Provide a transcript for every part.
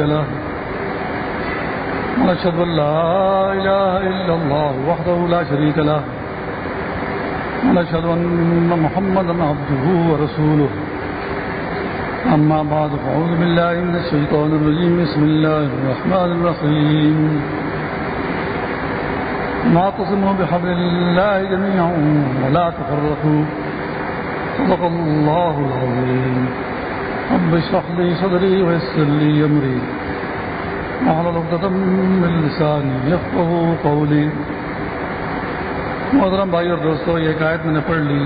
هادي له ونشهد أن لا إله إلا الله وحده لا شريك له. ونشهد أن محمدا عبده ورسوله. أما بعد، فأعوذ بالله من الشيطان الرجيم. بسم الله الرحمن الرحيم. واعتصموا بحبل الله جميعا ولا تفرقوا. صدق الله العظيم. رب اشرح لي صدري ويسر لي امري واحلل عقدة من لساني يفقهوا قولي. محترم بھائی اور دوستو، یہ آیت میں نے پڑھ لی۔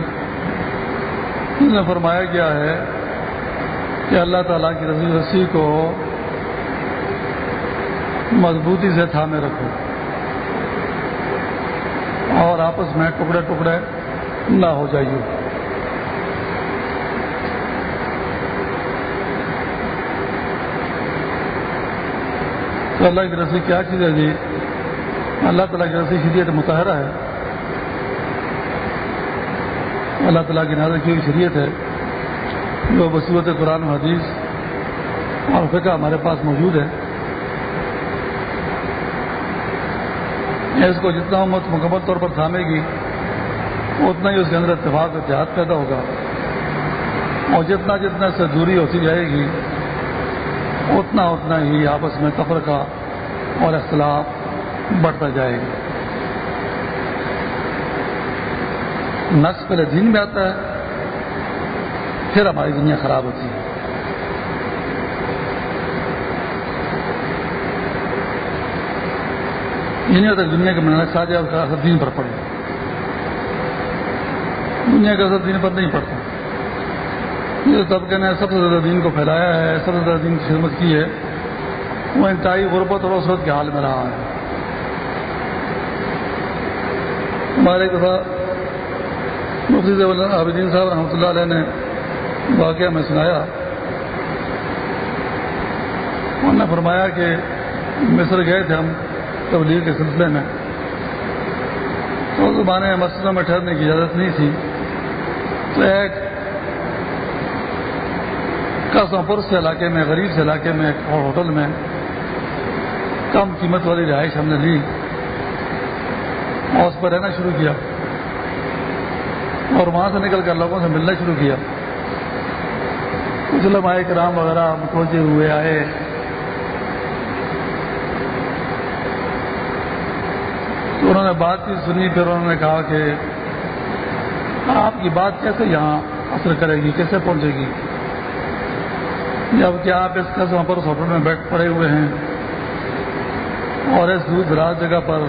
اس میں فرمایا گیا ہے کہ اللہ تعالیٰ کی رضی رسی کو مضبوطی سے تھامے رکھو۔ اور آپس میں ٹکڑے ٹکڑے نہ ہو جائیے۔ تو اللہ کی رسی کیا چیز ہے جی؟ اللہ تعالیٰ کی رسی شریعت مظاہرہ ہے۔ اللہ تعالیٰ کی نظر کی شریعت ہے۔ جو بصیرت قرآن و حدیث اور فقہ ہمارے پاس موجود ہے۔ اس کو جتنا امت مکمل طور پر تھامے گی، اتنا ہی اس کے اندر اتفاق اتحاد پیدا ہوگا۔ اور جتنا جتنا سے دوری ہوتی جائے گی، اتنا اتنا ہی آپس میں تفرقہ اور اختلاف بڑھتا جائے گا۔ نقص پہلے دین میں آتا ہے، پھر ہماری دنیا خراب ہوتی ہے۔ یہ نہیں ہوتا دنیا کے میں آ جائے اس کا اثر دین پر پڑے۔ دنیا کا اثر دین پر نہیں پڑتا۔ یہ طبقے نے سب سے زیادہ دین کو پھیلایا ہے، سب سے زیادہ دین کی خدمت کی ہے۔ وہ انتہائی غربت اور وسرت کے حال میں رہا ہے۔ ہمارے کے ساتھ مفتی عابدین صاحب رحمۃ اللہ علیہ نے واقعہ میں سنایا۔ انہوں نے فرمایا کہ مصر گئے تھے ہم تبلیغ کے سلسلے میں۔ تو زمانے میں مسجدوں میں ٹھہرنے کی اجازت نہیں تھی۔ تو ایک قصوں پر سے علاقے میں، غریب سے علاقے میں، ایک ہوٹل میں کم قیمت والی رہائش ہم نے لی اور اس پر رہنا شروع کیا اور وہاں سے نکل کر لوگوں سے ملنا شروع کیا۔ کچھ لمحے کرام وغیرہ متوجہ ہوئے، آئے۔ تو انہوں نے بات چیت سنی، پھر انہوں نے کہا کہ آپ کی بات کیسے یہاں اثر کرے گی، کیسے پہنچے گی؟ جبکہ آپ اس قسم پر اس ہوٹل میں بیٹھ پڑے ہوئے ہیں۔ اور اس دور دراز جگہ پر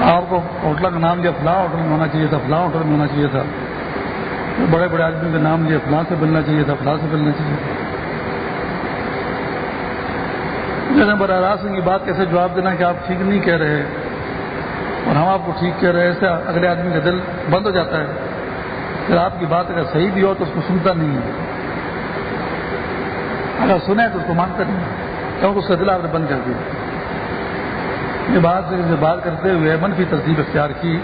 آپ کو ہوٹل کا نام لیا فلاں ہوٹل میں ہونا چاہیے تھا، فلاں ہوٹل میں ہونا چاہیے تھا۔ بڑے بڑے آدمی کا نام لیا فلاں سے ملنا چاہیے تھا، فلاں سے ملنا چاہیے تھا۔ جیسے براہ راست کی بات کیسے جواب دینا کہ آپ ٹھیک نہیں کہہ رہے اور ہم آپ کو ٹھیک کہہ رہے ہیں ایسے اگلے آدمی کا دل بند ہو جاتا ہے۔ پھر آپ کی بات اگر صحیح بھی ہو تو اس کو سنتا نہیں ہے۔ اگر سنے تو اس کو مانتا نہیں کیونکہ اس کا دل آپ نے بند کر دیا۔ یہ بات سے بات کرتے ہوئے منفی ترتیب اختیار کی۔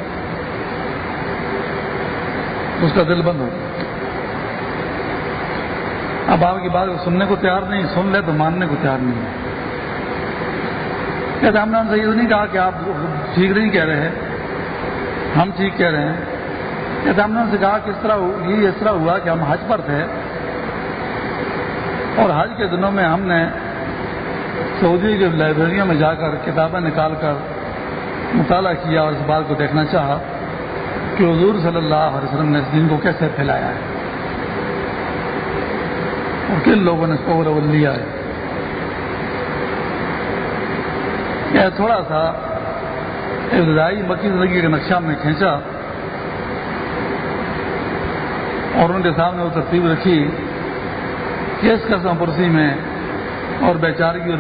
اس کا دل بند ہو۔ اب آپ کی بات سننے کو تیار نہیں، سن لے تو ماننے کو تیار نہیں۔ کہتے ہم نے ہم سے یہ نہیں کہا کہ آپ ٹھیک نہیں کہہ رہے ہیں۔ ہم ٹھیک کہہ رہے ہیں۔ کہتے ہم نے ان سے کہا کہ اس طرح یہ اس طرح ہوا کہ ہم حج پر تھے۔ اور حج کے دنوں میں ہم نے سعودی کی لائبریریوں میں جا کر کتابیں نکال کر مطالعہ کیا اور اس بات کو دیکھنا چاہا کہ حضور صلی اللہ علیہ وسلم نے اس دن کو کیسے پھیلایا ہے اور کن لوگوں نے اس کو لیا ہے۔ یہ تھوڑا سا ابتدائی مکی زندگی کا نقشہ میں کھینچا اور ان کے سامنے وہ ترتیب رکھی۔ اس قسم پرسی میں اور بیچارگی اور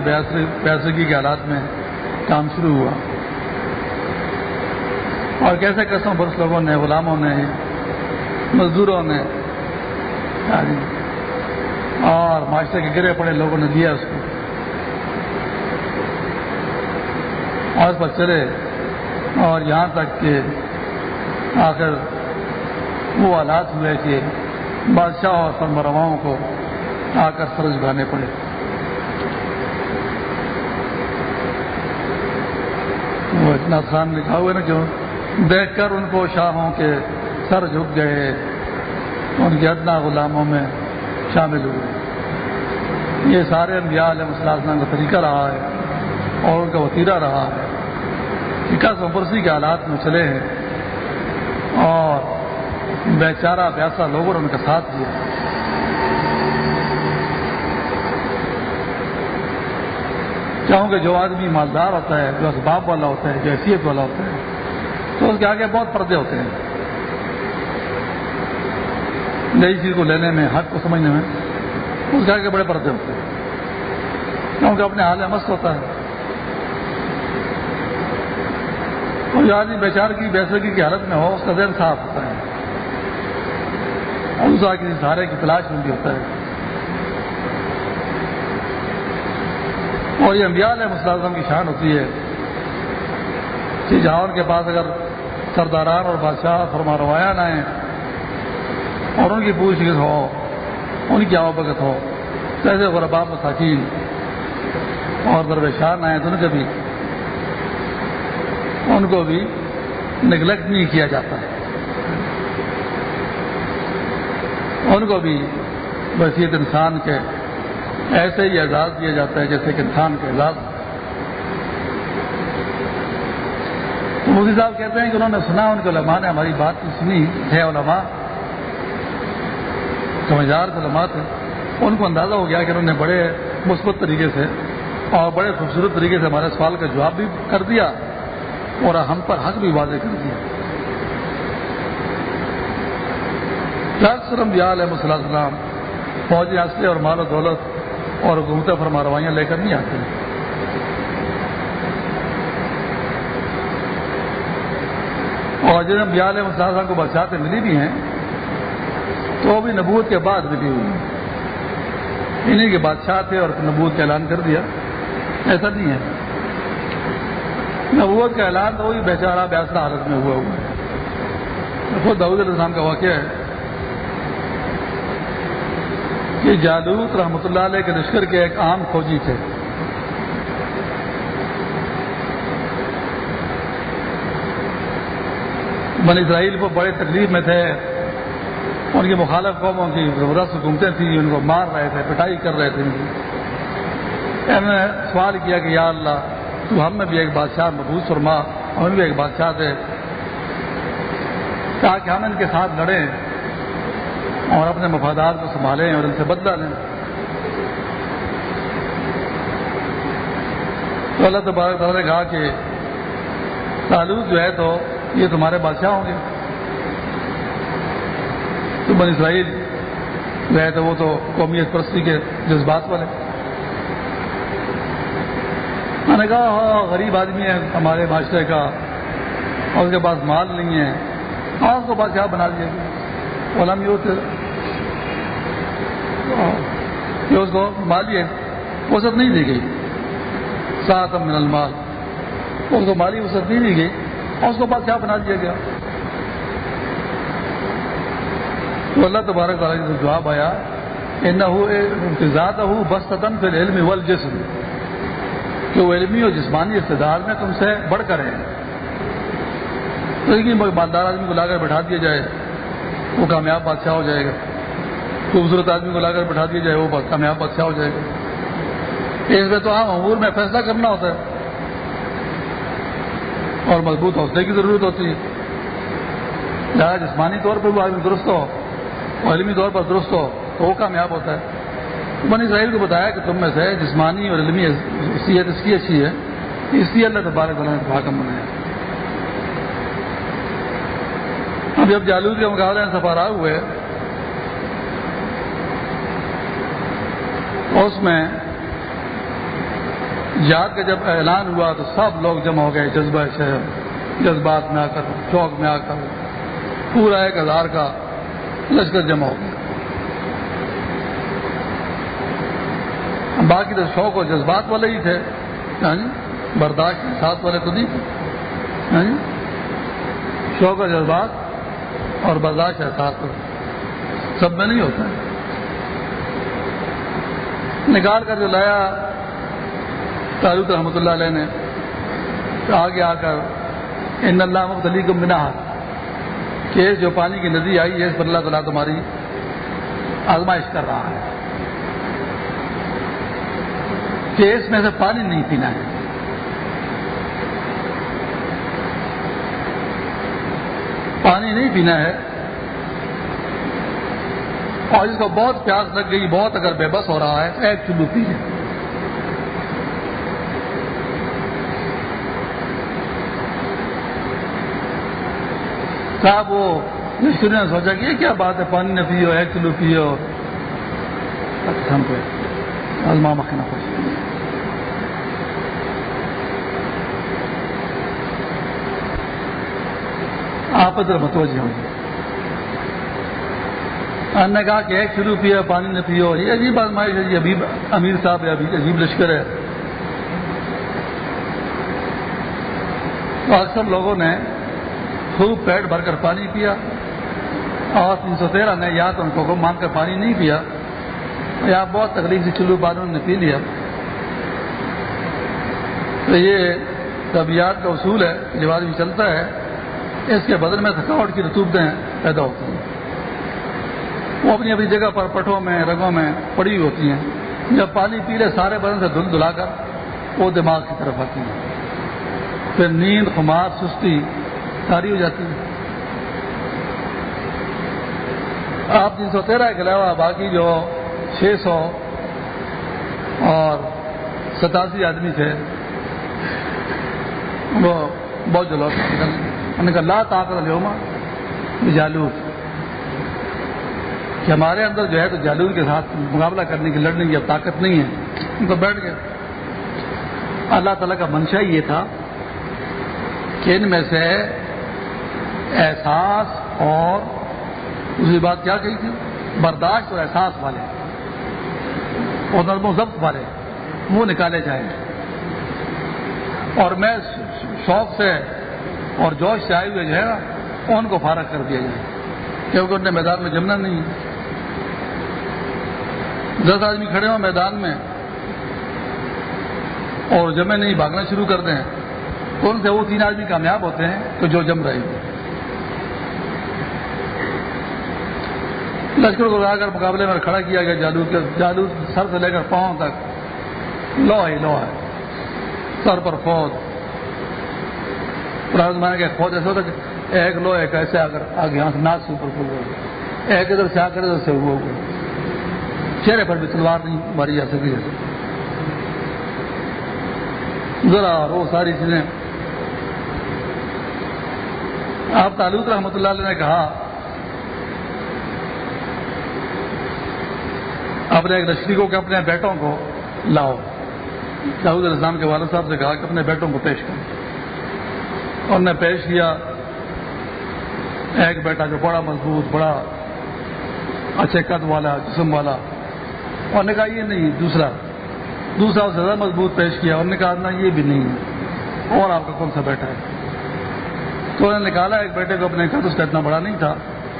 بیسرگی کے حالات میں کام شروع ہوا۔ اور کیسے قسم برس لوگوں نے، غلاموں نے، مزدوروں نے اور معاشرے کے گرے پڑے لوگوں نے دیا اس کو۔ اور اس پر چلے اور یہاں تک کہ آخر وہ حالات ہوئے کہ بادشاہ اور سرمرواؤں کو آ کر سر جھکانے پڑے۔ وہ اتنا آسان لکھا ہوا نا کہ دیکھ کر ان کو شاہوں کے سر جھک گئے، ان کے ادنا غلاموں میں شامل ہوئے۔ یہ سارے انبیاء علیہ السلام کا طریقہ رہا ہے اور ان کا وطیرہ رہا ہے۔ کہ قسم کے حالات میں چلے ہیں اور بیچارہ پیاسا لوگوں نے ان کا ساتھ دیا۔ چاہوں کہ جو آدمی مالدار ہوتا ہے، جو اسباب والا ہوتا ہے، جو حیثیت والا ہوتا ہے، تو اس کے آگے بہت پردے ہوتے ہیں۔ نئی چیز کو لینے میں، حق کو سمجھنے میں اس کے آگے بڑے پردے ہوتے ہیں۔ کیونکہ اپنے حال میں مست ہوتا ہے۔ اور جو آدمی بیچار کی، بیسرگی کی حالت میں ہو، اس کا ذہن صاف ہوتا ہے۔ اور اس کسی سہارے کی تلاش میں بھی ہوتا ہے۔ اور یہ امبیال ہے مسلم کی شان ہوتی ہے کہ جہاں ان کے پاس اگر سرداران اور بادشاہ فرما روایہ نہ آئیں اور ان کی پوچھ گچھ ہو، ان کی آوبگت ہو، جیسے غربا مساکین اور درویشان آئے تو ان کے بھی ان کو بھی نگلیکٹ نہیں کیا جاتا۔ ان کو بھی بصیت انسان کے ایسے ہی اعزاز دیا جاتا ہے جیسے کہ انسان کا اعزاز مودی صاحب کہتے ہیں کہ انہوں نے سنا، ان کے علماء نے ہماری بات سنی۔ ہے علماء، سمجھدار علماء تھے۔ ان کو اندازہ ہو گیا کہ انہوں نے بڑے مثبت طریقے سے اور بڑے خوبصورت طریقے سے ہمارے سوال کا جواب بھی کر دیا اور ہم پر حق بھی واضح کر دیا۔ علیہ السلام فوجی اصلے اور مال و دولت۔ اور حکومت فرما روائیاں لے کر نہیں آتے اور جن بیال صاحب کو بادشاہتیں ملی بھی ہیں، تو وہ بھی نبوت کے بعد ملی ہوئی ہیں۔ انہیں کے بادشاہ تھے اور نبوت کا اعلان کر دیا۔ ایسا نہیں ہے۔ نبوت کا اعلان تو وہی بیچارہ بیاسرا حالت میں ہوا ہوا ہے۔ خود داود علیہ السلام کا واقعہ ہے۔ کہ جالوت رحمۃ اللہ علیہ کے لشکر کے ایک عام فوجی تھے۔ بن اسرائیل کو بڑے تکلیف میں تھے۔ ان کی مخالف قوموں کی زبردست حکومتیں تھیں، ان کو مار رہے تھے، پٹائی کر رہے تھے۔ انہوں نے سوال کیا کہ یا اللہ، تو ہم میں بھی ایک بادشاہ محبوس فرما، ہم بھی ایک بادشاہ تھے۔ کہا کہ ہم ان کے ساتھ لڑیں۔ اور اپنے مفادات کو سنبھالیں اور ان سے بدلا لیں۔ تو اللہ تبارک تعالیٰ نے کہا کہ تعلق جو ہے تو یہ تمہارے بادشاہ ہوں گے۔ تو بن اسرائیل جو ہے تو وہ تو قومیت پرستی کے جذبات والے۔ میں نے کہا ہاں غریب آدمی ہے ہمارے معاشرے کا اور اس کے پاس مال نہیں ہے۔ ہاں اس کو بادشاہ بنا دیا گیا علم یہ کہ اس کو مالی وسط نہیں دی گئی۔ سات من المال۔ اس کو مالی وسط نہیں دی گئی۔ اور اس کو بادشاہ بنا دیا گیا؟ تو اللہ تبارک تعالیٰ سے جواب آیا نہ ہو بس تدن پھر علم ول جسم کہ وہ علمی اور جسمانی استدار میں تم سے بڑھ کر ہیں۔ لیکن مالدار آدمی کو لا کر بٹھا دیا جائے، وہ کامیاب بادشاہ ہو جائے گا۔ خوبصورت آدمی کو لا کر بٹھا دیا جائے، وہ کامیاب بادشاہ ہو جائے گا؟ اس میں تو عام امور میں فیصلہ کرنا ہوتا ہے۔ اور مضبوط حوصلے کی ضرورت ہوتی ہے۔ جہاں جسمانی طور پر وہ آدمی درست ہو، علمی طور پر درست ہو، تو وہ کامیاب ہوتا ہے۔ بنی اسرائیل کو بتایا کہ تم میں سے جسمانی اور علمی حیثیت اس کی اچھی ہے، اس لیے اللہ تبارک تعالیٰ نے حاکم بنایا اب جب جالود کے مقابلے میں سفارا ہوئے۔ اس میں یاد کا جب اعلان ہوا تو سب لوگ جمع ہو گئے، جذبہ شہر، جذبات میں آ کر، چوک میں آ کر، پورا ایک ہزار کا لشکر جمع ہو گیا۔ باقی تو شوق اور جذبات والے ہی تھے ہاں جی؟ برداشت ساتھ والے تو نہیں تھے ہاں جی؟ شوق اور جذبات اور برداشت احساس سب میں نہیں ہوتا۔ ہے نکال کر جو لایا تعلق رحمۃ اللہ علیہ نے، تو آگے آ کر، ان اللہ مختلف کو بنا کہ جو پانی کی ندی آئی ہے اس پر اللہ تعالیٰ تمہاری آزمائش کر رہا ہے۔ کہ اس میں سے پانی نہیں پینا ہے۔ پانی نہیں پینا ہے اور جس کو بہت پیاس لگ گئی بہت اگر بے بس ہو رہا ہے۔ ایک پی لیں صاحب وہ مستری نے سوچا کہ یہ کیا بات ہے؟ پانی نہ پیو ایک کلو پیو ہم کو مکھنا خوش آپ ادھر متوجہ ہوں۔ گے نے کہا کہ ایک کلو پیو پانی نہ پیو۔ یہ عجیب آزمائش ہے جی ابھی امیر صاحب ہے، ابھی عجیب لشکر ہے۔ تو اکثر لوگوں نے خوب پیٹ بھر کر پانی پیا۔ اور تین سو تیرہ نے یا تو ان کو مان کر پانی نہیں پیا۔ یا بہت تکلیف سے چلو بادوں نے پی لیا۔ تو یہ طبیعت کا اصول ہے جب آدمی چلتا ہے۔ اس کے بدن میں تھکاوٹ کی رتوبتیں پیدا ہوتی ہیں۔ وہ اپنی اپنی جگہ پر پٹھوں میں، رگوں میں پڑی ہوئی ہوتی ہیں۔ جب پانی پی لے، سارے بدن سے دھل دھلا کر وہ دماغ کی طرف آتی ہیں۔ پھر نیند، خمار، سستی ساری ہو جاتی ہے آپ تین سو تیرہ کے علاوہ باقی جو چھ سو اور ستاسی آدمی تھے، وہ بہت جلوس انہوں نے کہا، لا طاقت الما جالوس کہ ہمارے اندر جو ہے تو جالور کے ساتھ مقابلہ کرنے کی لڑنے کی اب طاقت نہیں ہے ان کو بیٹھ گئے۔ اللہ تعالیٰ کا منشا یہ تھا کہ ان میں سے احساس اور دوسری بات کیا کہی تھی؟ برداشت اور احساس والے۔ اور نرم و ضبط والے۔ منہ نکالے جائیں۔ اور میں شوق سے اور جوش سے آئے ہوئے جو ہے نا، ان کو فارغ کر دیا جائے۔ کیونکہ ان نے میدان میں جمنا نہیں۔ ہے دس آدمی کھڑے ہوں میدان میں اور جمے نہیں بھاگنا شروع کر دیں کون سے وہ تین آدمی کامیاب ہوتے ہیں تو جو جم رہے لشکر کو لا کر مقابلے میں کھڑا کیا گیا جادو کے جادو سر سے لے کر پاؤں تک۔ لو ہے لو ہے سر پر فوج۔ پرانا کہ فوج ایسا ہوتا کہ ایک لو ایک ایسے آ کر آگے یہاں سے سے اوپر ایک ادھر سے آ کر ادھر سے وہ چہرے پر بھی تلوار نہیں ماری جا سکی ذرا وہ ساری چیزیں۔ آپ تعلق رحمۃ اللہ علیہ نے کہا، اپنے ایک لشکری کو کہ اپنے بیٹوں کو لاؤ۔ داود السلام کے والد صاحب سے کہا کہ اپنے بیٹوں کو پیش کرو۔ اور نے پیش کیا، ایک بیٹا جو بڑا مضبوط، بڑا اچھے قد والا، جسم والا اور نے کہا یہ نہیں، دوسرا۔ دوسرا زیادہ مضبوط پیش کیا اور نے کہا، نہ، یہ بھی نہیں ہے۔ اور آپ کا کون سا بیٹا ہے؟ تو انہوں نے نکالا، ایک بیٹے کو اپنے قد اس کا اتنا بڑا نہیں تھا۔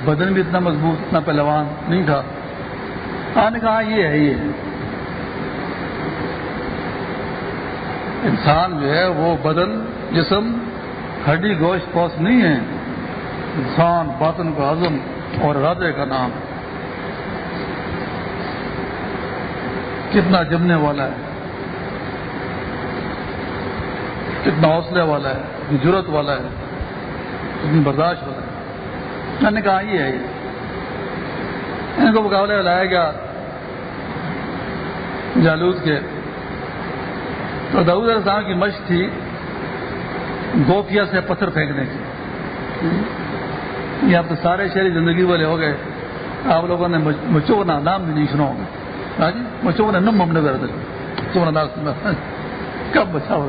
بدن بھی اتنا مضبوط، اتنا پہلوان نہیں تھا۔ نے کہا، یہ ہے، یہ انسان جو ہے، وہ بدن، جسم، ہڈی، گوشت، پوس نہیں ہے۔ انسان باطن کا عزم اور ارادے کا نام۔ کتنا جمنے والا ہے؟ کتنا حوصلے والا ہے؟ کتنی ضرورت والا ہے؟ کتنی برداشت والا ہے؟ میں نے کہا یہ ہے یہ ان کو مقابلے میں لایا گیا جالود کے۔ تو داود علیہ السلام کی مشق تھی گوپیا سے پتھر پھینکنے کی۔ یہ آپ تو سارے شہری زندگی والے ہو گئے۔ آپ لوگوں نے مچھو کا نام بھی نہیں سنا ہوگا۔ ہاں جی؟ مچھو نے نم ہم کب بچا ہو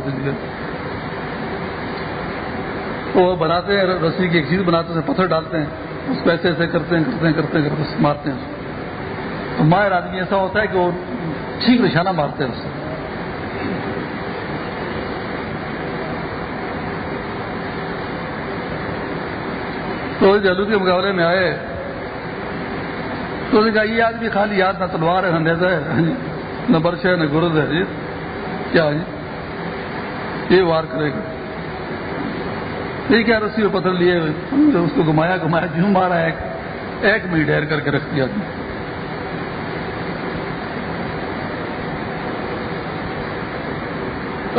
تو وہ بناتے ہیں، رسی کی ایک چیز بناتے ہیں، پتھر ڈالتے ہیں، اس کو ایسے ایسے کرتے ہیں کرتے ہیں کرتے ہیں، کرتے مارتے ہیں. تو ماہر آدمی ایسا ہوتا ہے کہ وہ ٹھیک نشانہ مارتے ہیں اس سے. تو جلو کے مقابلے میں آئے تو نے کہا، یہ آدمی خالی یاد نہ تلوار ہے نہ ہے ہاں جی، نہ برش ہے، نہ گرد ہے جی کیا جی یہ وار کرے گا۔ کیا رسی اور پتھر لیے اس کو گھمایا گھمایا کیوں مارا، ایک ایک منٹ ڈیر کر کے رکھ دیا۔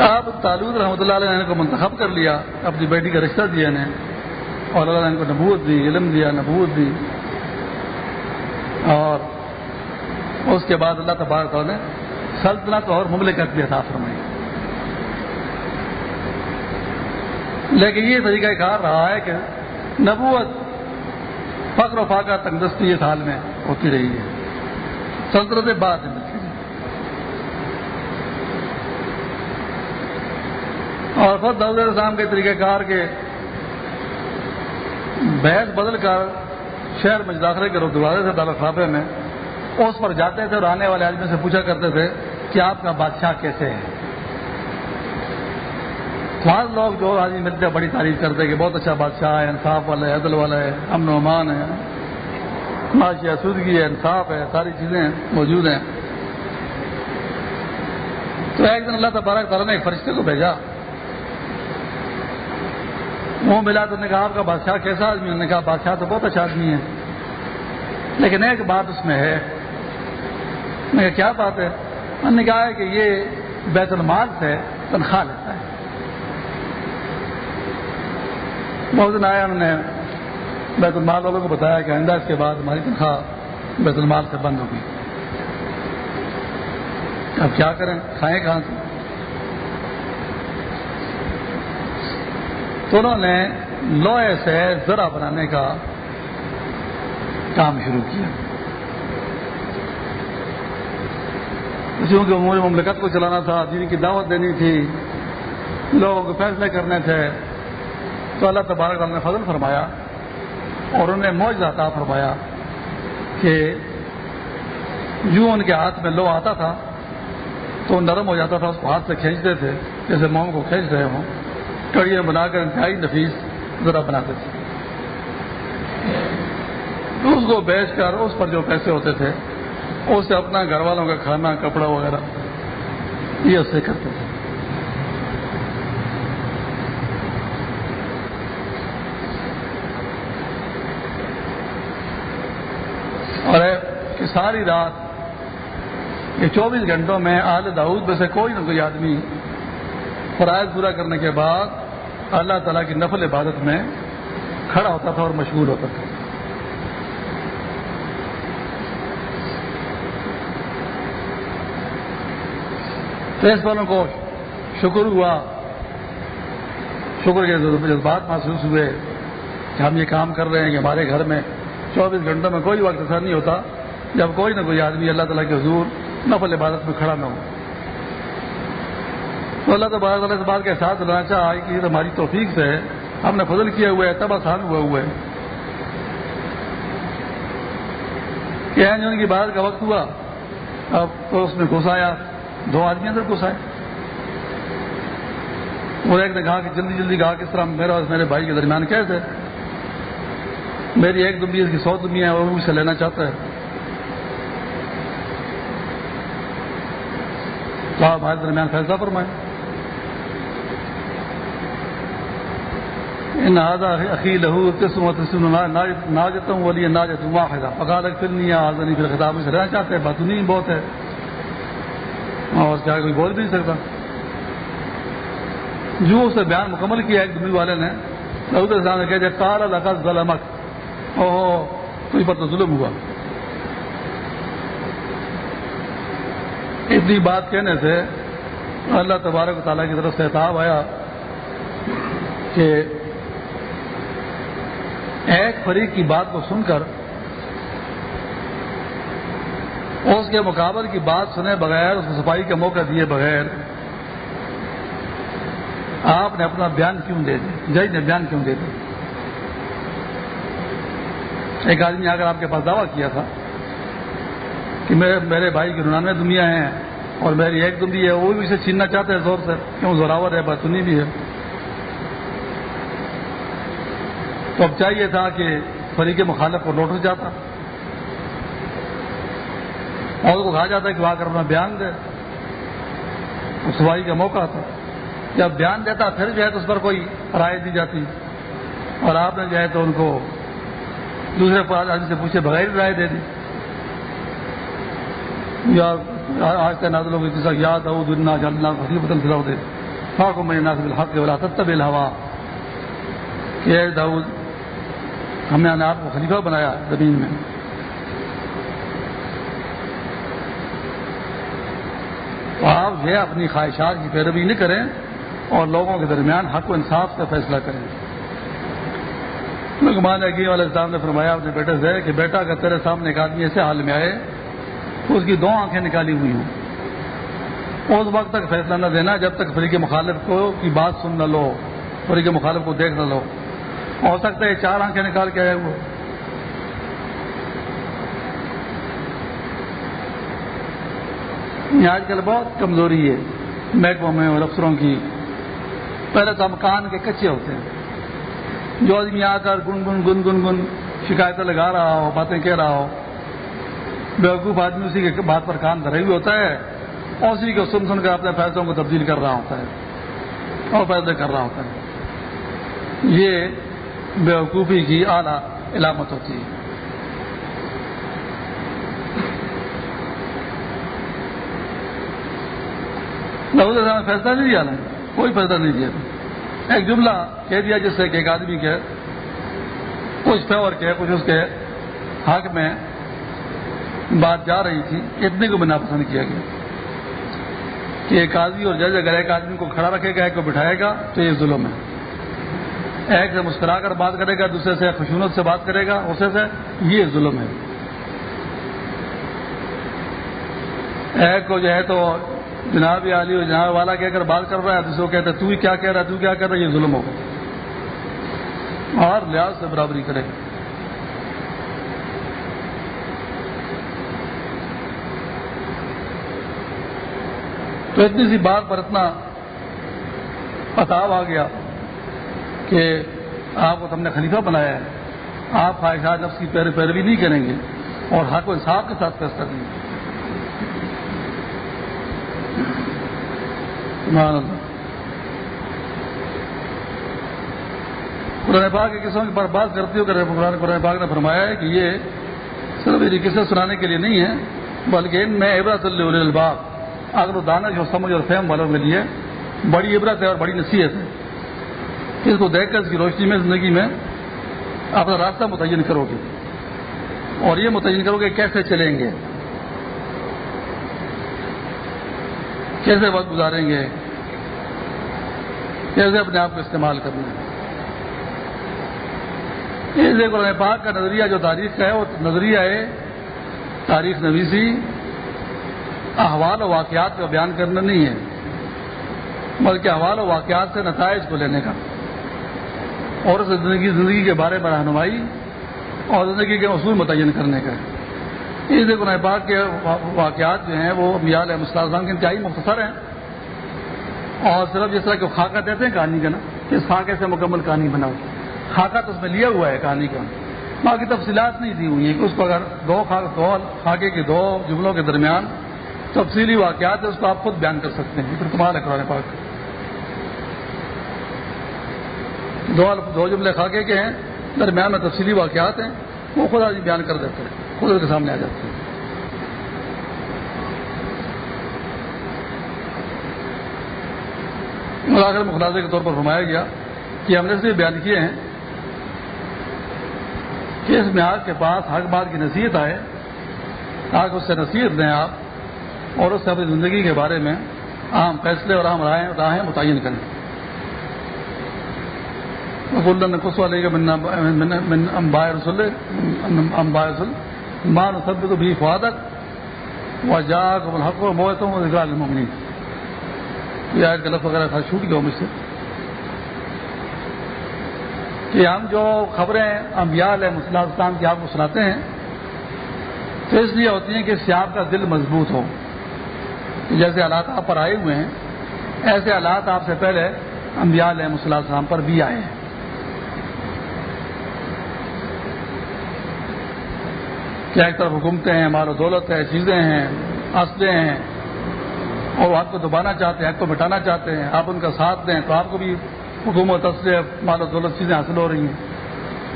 آپ تعلق رحمۃ اللہ علیہ نے کو منتخب کر لیا، اپنی بیٹی کا رشتہ دیا نے اور اللہ نے کو نبوت دی، علم دیا، نبوت دی۔ اور اس کے بعد اللہ تبارک نے سلطنت اور مملکت بھی عطا فرمائی۔ لیکن یہ طریقہ کار رہا ہے کہ نبوت فخر و فاقہ تندرستی اس حال میں ہوتی رہی ہے۔ سلطنت بعد میں۔ اور خود دعود السلام کے طریقہ کار کے بحث بدل کر شہر میں داخلے کے دروازے سے دالا خرابے میں اس پر جاتے تھے اور آنے والے آدمی سے پوچھا کرتے تھے کہ آپ کا بادشاہ کیسے ہے بعض لوگ جو آدمی ملتے بڑی تعریف کرتے کہ بہت اچھا بادشاہ ہے، انصاف والا ہے، عدل والا ہے، امن و امان ہے۔ معاشی آسودگی ہے، انصاف ہے، ساری چیزیں موجود ہیں۔ تو ایک دن اللہ تبارک تعالیٰ نے ایک فرشتے کو بھیجا۔ وہ ملا تو نے کہا آپ کا بادشاہ کیسا آدمی انہوں نے کہا بادشاہ تو بہت اچھا آدمی ہے۔ لیکن ایک بات اس میں ہے۔ میں کہا، کیا بات ہے؟ انہوں نے کہا ہے کہ یہ بیت المال سے تنخواہ لیتا ہے۔ بہت دن آیا انہوں نے بیت المال والوں کو بتایا کہ آئندہ اس کے بعد ہماری تنخواہ بیت المال سے بند ہوگی۔ اب کیا کریں؟ کھائیں کہاں سے؟ انہوں نے لوہے سے ذرا بنانے کا کام شروع کیا۔ چونکہ مجھے مملکت کو چلانا تھا، جن کی دعوت دینی تھی، لوگوں کو فیصلے کرنے تھے۔ تو اللہ تبارک نے فضل فرمایا اور انہیں موج عطا فرمایا کہ یوں ان کے ہاتھ میں لو آتا تھا تو نرم ہو جاتا تھا، اس کو ہاتھ سے کھینچتے تھے، جیسے موم کو کھینچ رہے ہوں۔ کڑیاں بنا کر انتہائی نفیس ذرا بناتے تھے اس کو بیچ کر اس پر جو پیسے ہوتے تھے، اس سے اپنا گھر والوں کا کھانا، کپڑا وغیرہ، یہ اس سے کرتے تھے۔ اور کہ ساری رات، یہ چوبیس گھنٹوں میں آل داود میں سے کوئی نہ کوئی آدمی فرائض پورا کرنے کے بعد اللہ تعالیٰ کی نفل عبادت میں کھڑا ہوتا تھا اور مشغول ہوتا تھا۔ پریس والوں کو شکر ہوا۔ شکر کے جذبات محسوس ہوئے کہ ہم یہ کام کر رہے ہیں کہ ہمارے گھر میں چوبیس گھنٹوں میں کوئی وقت ایسا نہیں ہوتا جب کوئی نہ کوئی آدمی اللہ تعالیٰ کے حضور نفل عبادت میں کھڑا نہ ہو۔ تو اللہ تبارک تعالیٰ اس بات کے ساتھ لانا چاہا کہ ہماری توفیق سے ہم نے فضل کیا ہوا ہے تب آسان ہوا ہوا ہے۔ کہ ان کی بات کا وقت ہوا، اب تو اس میں گھس آیا، دو آدمی اندر گھس آئے۔ وہ ایک نے کہا کہ جلدی جلدی کہا کس طرح میرا اور میرے بھائی کے درمیان کیسے میری ایک دمی اس کی سو دمیاں وہ مجھ سے لینا چاہتا ہے۔ تو آپ ہمارے درمیان فیصلہ فرمائیں۔ ان عقی لہو قسم ناجتا ہوں ولی ناجت واحدہ فقال پھر نہیں آزنی پھر خطاب سے رہنا چاہتے ہیں؟ باتنی بہت ہے۔ اور کیا کوئی بول بھی نہیں سکتا۔ جو اس نے بیان مکمل کیا ایک دمی والے نے داود السلام نے کہا جائے کال القص ظلمک۔ او کوئی پر تو ظلم ہوا۔ اتنی بات کہنے سے اللہ تبارک تعالیٰ کی طرف سے احتاب آیا کہ ایک فریق کی بات کو سن کر، اس کے مقابل کی بات سنے بغیر، اس کو صفائی کا موقع دیے بغیر، آپ نے اپنا بیان کیوں دے دیا؟ جج نے بیان کیوں دے دیا؟ ایک آدمی آ کر آپ کے پاس دعویٰ کیا تھا کہ میرے بھائی کی ننانوے دنیا ہیں اور میری ایک دمی ہے، وہ بھی اسے چھیننا چاہتے ہیں زور سے، کیوں؟ زوراور ہے باتنی بھی ہے۔ تو اب چاہیے تھا کہ فریق مخالف کو نوٹس جاتا اور اس کو کہا جاتا کہ وہاں کر اپنا بیان دے۔ سوائی کا موقع تھا۔ جب بیان دیتا پھر جو ہے تو اس پر کوئی رائے دی جاتی۔ اور آپ نے جو ہے تو ان کو دوسرے آدمی سے پوچھے بغیر رائے دے دی۔ یا آج کا نازل ہوگی جیسا یاد آؤ دنیا جلنا حقیقت فلاح دے ہاں کو میں نازل الحق والا تب الحوا کہ داؤد ہم نے آپ کو خلیفہ بنایا زمین میں۔ تو آپ جو ہے اپنی خواہشات کی پیروی نہیں کریں اور لوگوں کے درمیان حق و انصاف سے فیصلہ کریں۔ لکمان عقیم علیہ السلام نے فرمایا، اپنے بیٹے سے کہ بیٹا اگر تیرے سامنے ایک آدمی ایسے حال میں آئے تو اس کی دو آنکھیں نکالی ہوئی ہوں۔ اس وقت تک فیصلہ نہ دینا، جب تک فریق مخالف کو کی بات سن نہ لو، فریق مخالف کو دیکھ نہ لو۔ ہو سکتا ہے چار آنکھیں نکال کے آئے وہ۔ آج کل بہت کمزوری ہے، محکموں میں اور افسروں کی۔ پہلے تو ہم کان کے کچے ہوتے ہیں۔ جو آدمی آ کر گن گن گن گن گن شکایتیں لگا رہا ہو، باتیں کہہ رہا ہو، بیوقوف آدمی اسی کے بات پر کان دھرے ہوئے ہوتا ہے اور اسی کو سن سن کر اپنے فیصلوں کو تبدیل کر رہا ہوتا ہے اور فیصلے کر رہا ہوتا ہے۔ یہ بیوقوفی کی اعلیٰ علامت ہوتی ہے فیصلہ نہیں دیا نا، کوئی فیصلہ نہیں دیا۔ ایک جملہ کہہ دیا جس سے کہ ایک آدمی کے کچھ فیور کے، کچھ اس کے حق میں بات جا رہی تھی، اتنے کو بنا پسند کیا گیا۔ کہ ایک آدمی اور جج اگر ایک آدمی کو کھڑا رکھے گا، ایک کو بٹھائے گا، تو یہ ظلم ہے۔ ایک سے مسکرا کر بات کرے گا، دوسرے سے خشونت سے بات کرے گا، اسے سے یہ ظلم ہے۔ ایک کو جو ہے تو جناب علی اور جناب والا کہہ کر بات کر رہا ہے، دوسرے کو کہتا ہے تو ہی کیا کہہ رہا ہے؟ تو کیا کر رہا ہے؟ یہ ظلم ہوگا اور لحاظ سے برابری کرے۔ گا تو اتنی سی بات پر اتنا پتاو آ گیا۔ کہ آپ کو تم نے خلیفہ بنایا ہے۔ آپ خواہشات نفس کی پیر پیروی نہیں کریں گے اور حق و انصاف کے ساتھ فیصلہ دیں گے۔ قرآن پاک کے قسم پر بات کرتی ہو کہ قرآن پاک نے فرمایا ہے کہ یہ صرف میری قصے سنانے کے لیے نہیں ہے، بلکہ ان میں عبرت اللہ الباغ اگر دانش اور سمجھ اور فہم والوں کے لیے بڑی عبرت ہے اور بڑی نصیحت ہے۔ اس کو دیکھ کر اس کی روشنی میں زندگی میں اپنا راستہ متعین کرو گے اور یہ متعین کرو گے کیسے چلیں گے؟ کیسے وقت گزاریں گے؟ کیسے اپنے آپ کو استعمال کرنا ہے اس قرآن پاک کا نظریہ جو تاریخ کا ہے، وہ نظریہ ہے تاریخ نویسی، احوال و واقعات کا بیان کرنا نہیں ہے، بلکہ احوال و واقعات سے نتائج کو لینے کا۔ اور اس زندگی زندگی کے بارے میں رہنمائی اور زندگی کے اصول متعین کرنے کا اس لیے قرآن پاک کے واقعات جو ہیں، وہ میال مسلم کے انتہائی مختصر ہیں۔ اور صرف جس طرح کہ خاکہ دیتے ہیں کہانی کا نا، کہ اس خاکے سے مکمل کہانی بناؤ۔ خاکہ تو اس میں لیا ہوا ہے کہانی کا۔ باقی تفصیلات نہیں دی ہوئی ہیں۔ کہ اس کو اگر دو خاکے کے دو جملوں کے درمیان تفصیلی واقعات ہے اس کو آپ خود بیان کر سکتے ہیں۔ پھر تمہارا قرآن پاک دو دو جملے خاکے کے ہیں، درمیان میں تفصیلی واقعات ہیں، وہ خود آدمی بیان کر دیتے ہیں، خود اس کے سامنے آ جاتے ہیں۔ مذاکر مخلازے کے طور پر فرمایا گیا کہ ہم نے سے بیان کیے ہیں کہ اس میں کے پاس حق بات کی نصیحت آئے تاکہ اس سے نصیحت دیں آپ اور اس سے اپنی زندگی کے بارے میں اہم فیصلے اور اہم رائے راہیں متعین کریں۔ کس والے کا امبائے رسول امبائے رسول مان سب تو بھی فوادت و جاگ الحق و موتوں ممنی یہ آج غلط وغیرہ تھا، چھوٹ گیا مجھ سے۔ کہ ہم جو خبریں امبیال ہے مسلح اسلام کی آپ کو سناتے ہیں، تو اس لیے ہوتی ہیں کہ سیاب کا دل مضبوط ہو۔ جیسے حالات آپ پر آئے ہوئے ہیں، ایسے حالات آپ سے پہلے امبیال ہے مسلح السلام پر بھی آئے ہیں۔ کیا ایک طرف حکومتیں ہیں، مال و دولت ہے، چیزیں ہیں اسلے ہیں۔ اور وہ آپ کو دبانا چاہتے ہیں، آپ کو مٹانا چاہتے ہیں، آپ ان کا ساتھ دیں تو آپ کو بھی حکومت اسلے مال و دولت چیزیں حاصل ہو رہی ہیں۔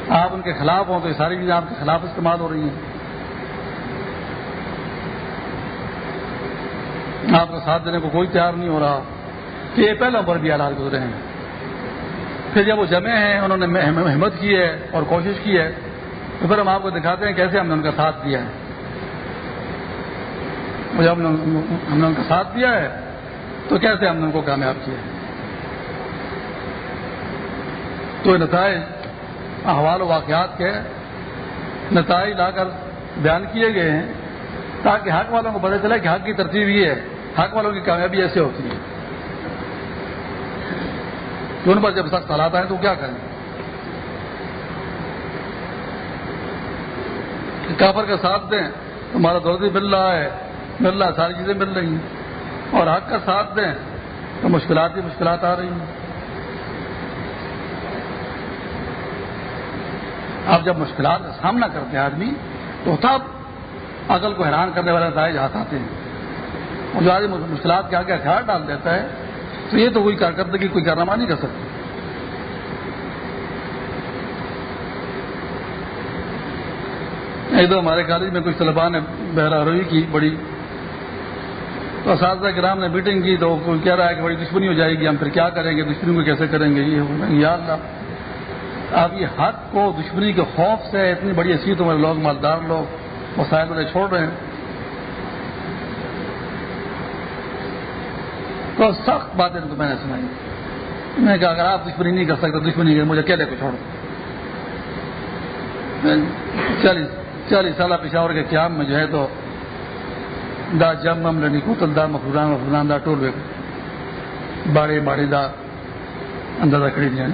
آپ ان کے خلاف ہوں تو یہ ساری چیزیں آپ کے خلاف استعمال ہو رہی ہیں۔ آپ کا ساتھ دینے کو کوئی تیار نہیں ہو رہا۔ کہ یہ پہلے پر بھی حالات گزرے ہیں۔ پھر جب وہ جمے ہیں، انہوں نے ہمت کی ہے اور کوشش کی ہے تو پھر ہم آپ کو دکھاتے ہیں کیسے ہم نے ان کا ساتھ دیا ہے۔ جب ہم نے ان کا ساتھ دیا ہے، تو کیسے ہم نے ان کو کامیاب کیا ہے؟ تو نتائج، احوال و واقعات کے نتائج لا کر بیان کیے گئے ہیں، تاکہ حق والوں کو پتہ چلے کہ حق کی ترتیب یہ ہے، حق والوں کی کامیابی ایسے ہوتی ہے۔ کہ ان پر جب سخت حالات آئے تو کیا کریں؟ کافر کا ساتھ دیں تمہارا دوردی مل رہا ہے، مل رہا ساری چیزیں مل رہی ہیں۔ اور حق کا ساتھ دیں تو مشکلات ہی مشکلات آ رہی ہیں۔ اب جب مشکلات کا سامنا کرتے ہیں آدمی، تو تب عقل کو حیران کرنے والے نتائج ہاتھ آتے ہیں۔ اور جو آدمی مشکلات کے آگے ہتھیار ڈال دیتا ہے، تو یہ تو کوئی کارکردگی، کوئی کارنامہ نہیں کر سکتی ایک دو ہمارے کالج میں کچھ طلبا نے بہرا روئی کی، بڑی تو اساتذہ کرام نے میٹنگ کی تو کوئی کہہ رہا ہے کہ بڑی دشمنی ہو جائے گی، ہم پھر کیا کریں گے؟ دشمنی کو کیسے کریں گے؟ یہ یاد آپ یہ حق کو، دشمنی کے خوف سے اتنی بڑی حیثیت والے لوگ، مالدار لوگ، وسائل والے چھوڑ رہے ہیں۔ تو سخت باتیں تو میں نے سنائی۔ میں نے کہا، اگر آپ دشمنی نہیں کر سکتے دشمنی مجھے اکیلے کو چھوڑ چالیس چالیس سالہ پشاور کے قیام میں جو ہے تو دا جم مم رنی کوتل دا مفران مفران دا ٹول باڑے باڑے دا اندازہ کھڑی دیا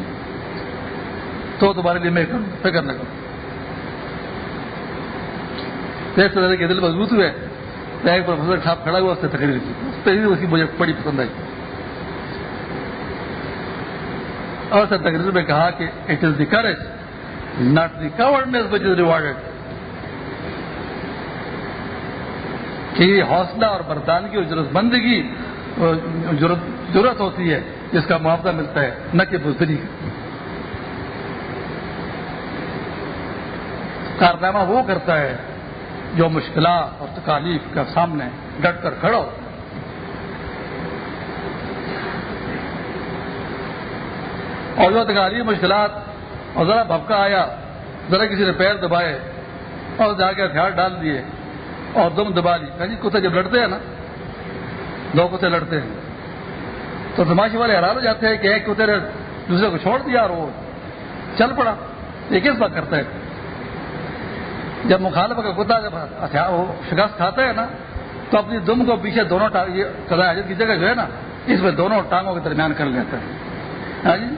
تو تمہارے لیے میں کروں فکر نہ کروں۔ طرح کے دل مضبوط ہوئے۔ ایک پروفیسر چھاپ کھڑا ہوا اس سے تقریر کی۔ تقریر اس کی مجھے بڑی پسند آئی۔ اور سر تقریر میں کہا کہ it is the courage not the cornice which is rewarded کہ یہ حوصلہ اور برطانوی اور ضرورت مندگی ضرورت ہوتی ہے، جس کا معاوضہ ملتا ہے، نہ کہ بزدری کارنامہ وہ کرتا ہے جو مشکلات اور تکالیف کا سامنے ڈٹ کر کھڑا اور جو تکالیف، مشکلات اور ذرا بھپکا آیا، ذرا کسی نے پیر دبائے اور جا کے ہتھیار ڈال دیے اور دم دبا لی جی کتے جب لڑتے ہیں نا، دو کتے لڑتے ہیں۔ تو تماشی والے حیران ہو جاتے ہیں کہ ایک کتے نے دوسرے کو چھوڑ دیا اور وہ چل پڑا۔ یہ کس بات کرتا ہے؟ جب مخالف کا کتا جب وہ شکست کھاتا ہے نا، تو اپنی دم کو پیچھے دونوں قضاء حاجت کی جگہ جو ہے نا، اس میں دونوں ٹانگوں کے درمیان کر لیتا ہے۔ ہاں جی؟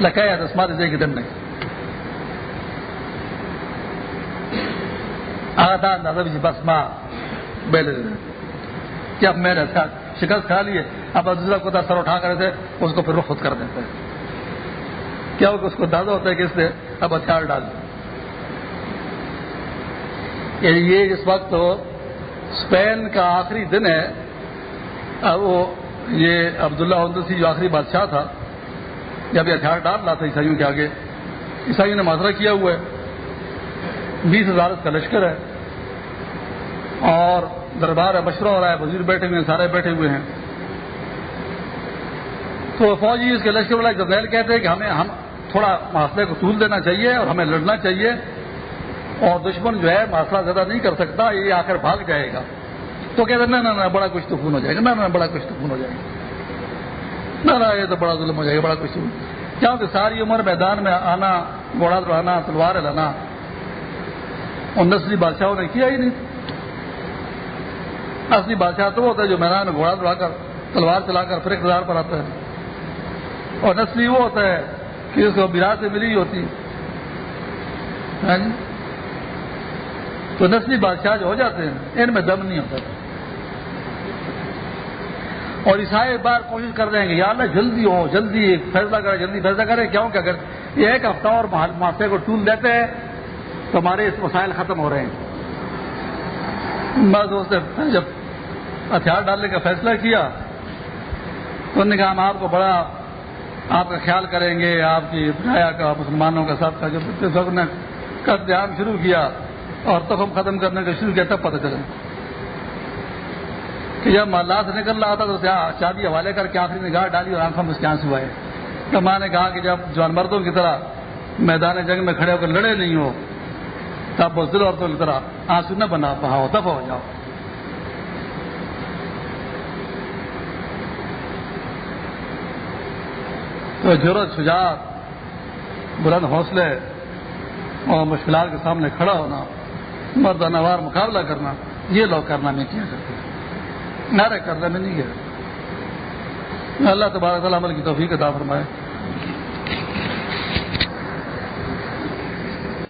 لکایا دسمات جائے گی دم نہیں آدھا اندازہ بھی بس ماں بیلے کہ اب میں نے شکست کھا لی ہے، اب دوسرا کتا سر اٹھا کر تھے اس کو پھر رخ خود کر دیتے کیا اس کو اندازہ ہوتا ہے کہ اس نے اب ہتھیار ڈال دیا۔ یعنی یہ اس وقت اسپین کا آخری دن ہے وہ یہ عبداللہ اندسی جو آخری بادشاہ تھا، جب یہ ہتھیار ڈال رہا تھا عیسائیوں کے آگے، عیسائیوں نے معذرہ کیا ہوا ہے۔ بیس ہزار اس کا لشکر ہے۔ اور دربار ہے مشورہ ہو رہا ہے وزیر بیٹھے ہوئے ہیں، سارے بیٹھے ہوئے ہیں۔ تو فوجی اس کے لشکر والا جرنیل کہتے ہیں کہ ہمیں ہم تھوڑا مسئلے کو طول دینا چاہیے اور ہمیں لڑنا چاہیے۔ اور دشمن جو ہے مسئلہ زیادہ نہیں کر سکتا، یہ آ کر بھاگ جائے گا۔ تو کہتے ہیں، نہ بڑا کچھ تو خون ہو جائے گا۔ نہ بڑا کچھ تو خون ہو جائے گا۔ نہ یہ تو بڑا ظلم ہو جائے گا، بڑا کچھ کیا کہ ساری عمر میدان میں آنا، گھوڑا دوڑانا، تلوار لانا اور نسلی بادشاہوں نے کیا ہی نہیں۔ اصلی بادشاہ تو ہوتا ہے جو میدان میں گھوڑا دوڑا کر، تلوار چلا کر پھر اقتدار پر آتا ہے۔ اور نسلی وہ ہوتا ہے کہ اس کو برا سے ملی ہوتی۔ ہاں جی؟ تو نسلی بادشاہ جو ہو جاتے ہیں، ان میں دم نہیں ہوتا۔ اور عیسائی بار کوشش کر رہے ہیں کہ یا اللہ جلدی ہو، جلدی فیصلہ کرے، جلدی فیصلہ کرے۔ کیوں؟ اگر ایک ہفتہ اور معاشرے کو ٹول دیتے ہیں، تو ہمارے اس مسائل ختم ہو رہے ہیں۔ بس اس نے جب ہتھیار ڈالنے کا فیصلہ کیا؟ تو انہوں نے کہا ہم آپ کو بڑا آپ کا خیال کریں گے، آپ کی ابتدایا کا، مسلمانوں کا ساتھ کا جب نے قتل عام شروع کیا اور تخم ختم کرنے کا شروع کیا، تب پتہ چلے۔ کہ جب محلہ سے نکل رہا تھا، تو شادی حوالے کر کے آخری نگاہ ڈالی اور آنکھوں میں اس کے آنسو آئے۔ تو ماں نے کہا کہ جب جوان مردوں کی طرح میدان جنگ میں کھڑے ہو کر لڑے نہیں ہو، تب بزدل عورتوں کی طرح آنسو نہ بنا پاؤ دفع ہو جاؤ۔ تو ضرورت شجاعت، بلند حوصلے اور مشکلات کے سامنے کھڑا ہونا مردانہ وار مقابلہ کرنا، یہ لوگ کرنا نہیں کیا کرتے۔ نعرے کرنا میں نہیں کیا اللہ تبارک عمل کی توفیق عطا فرمائے۔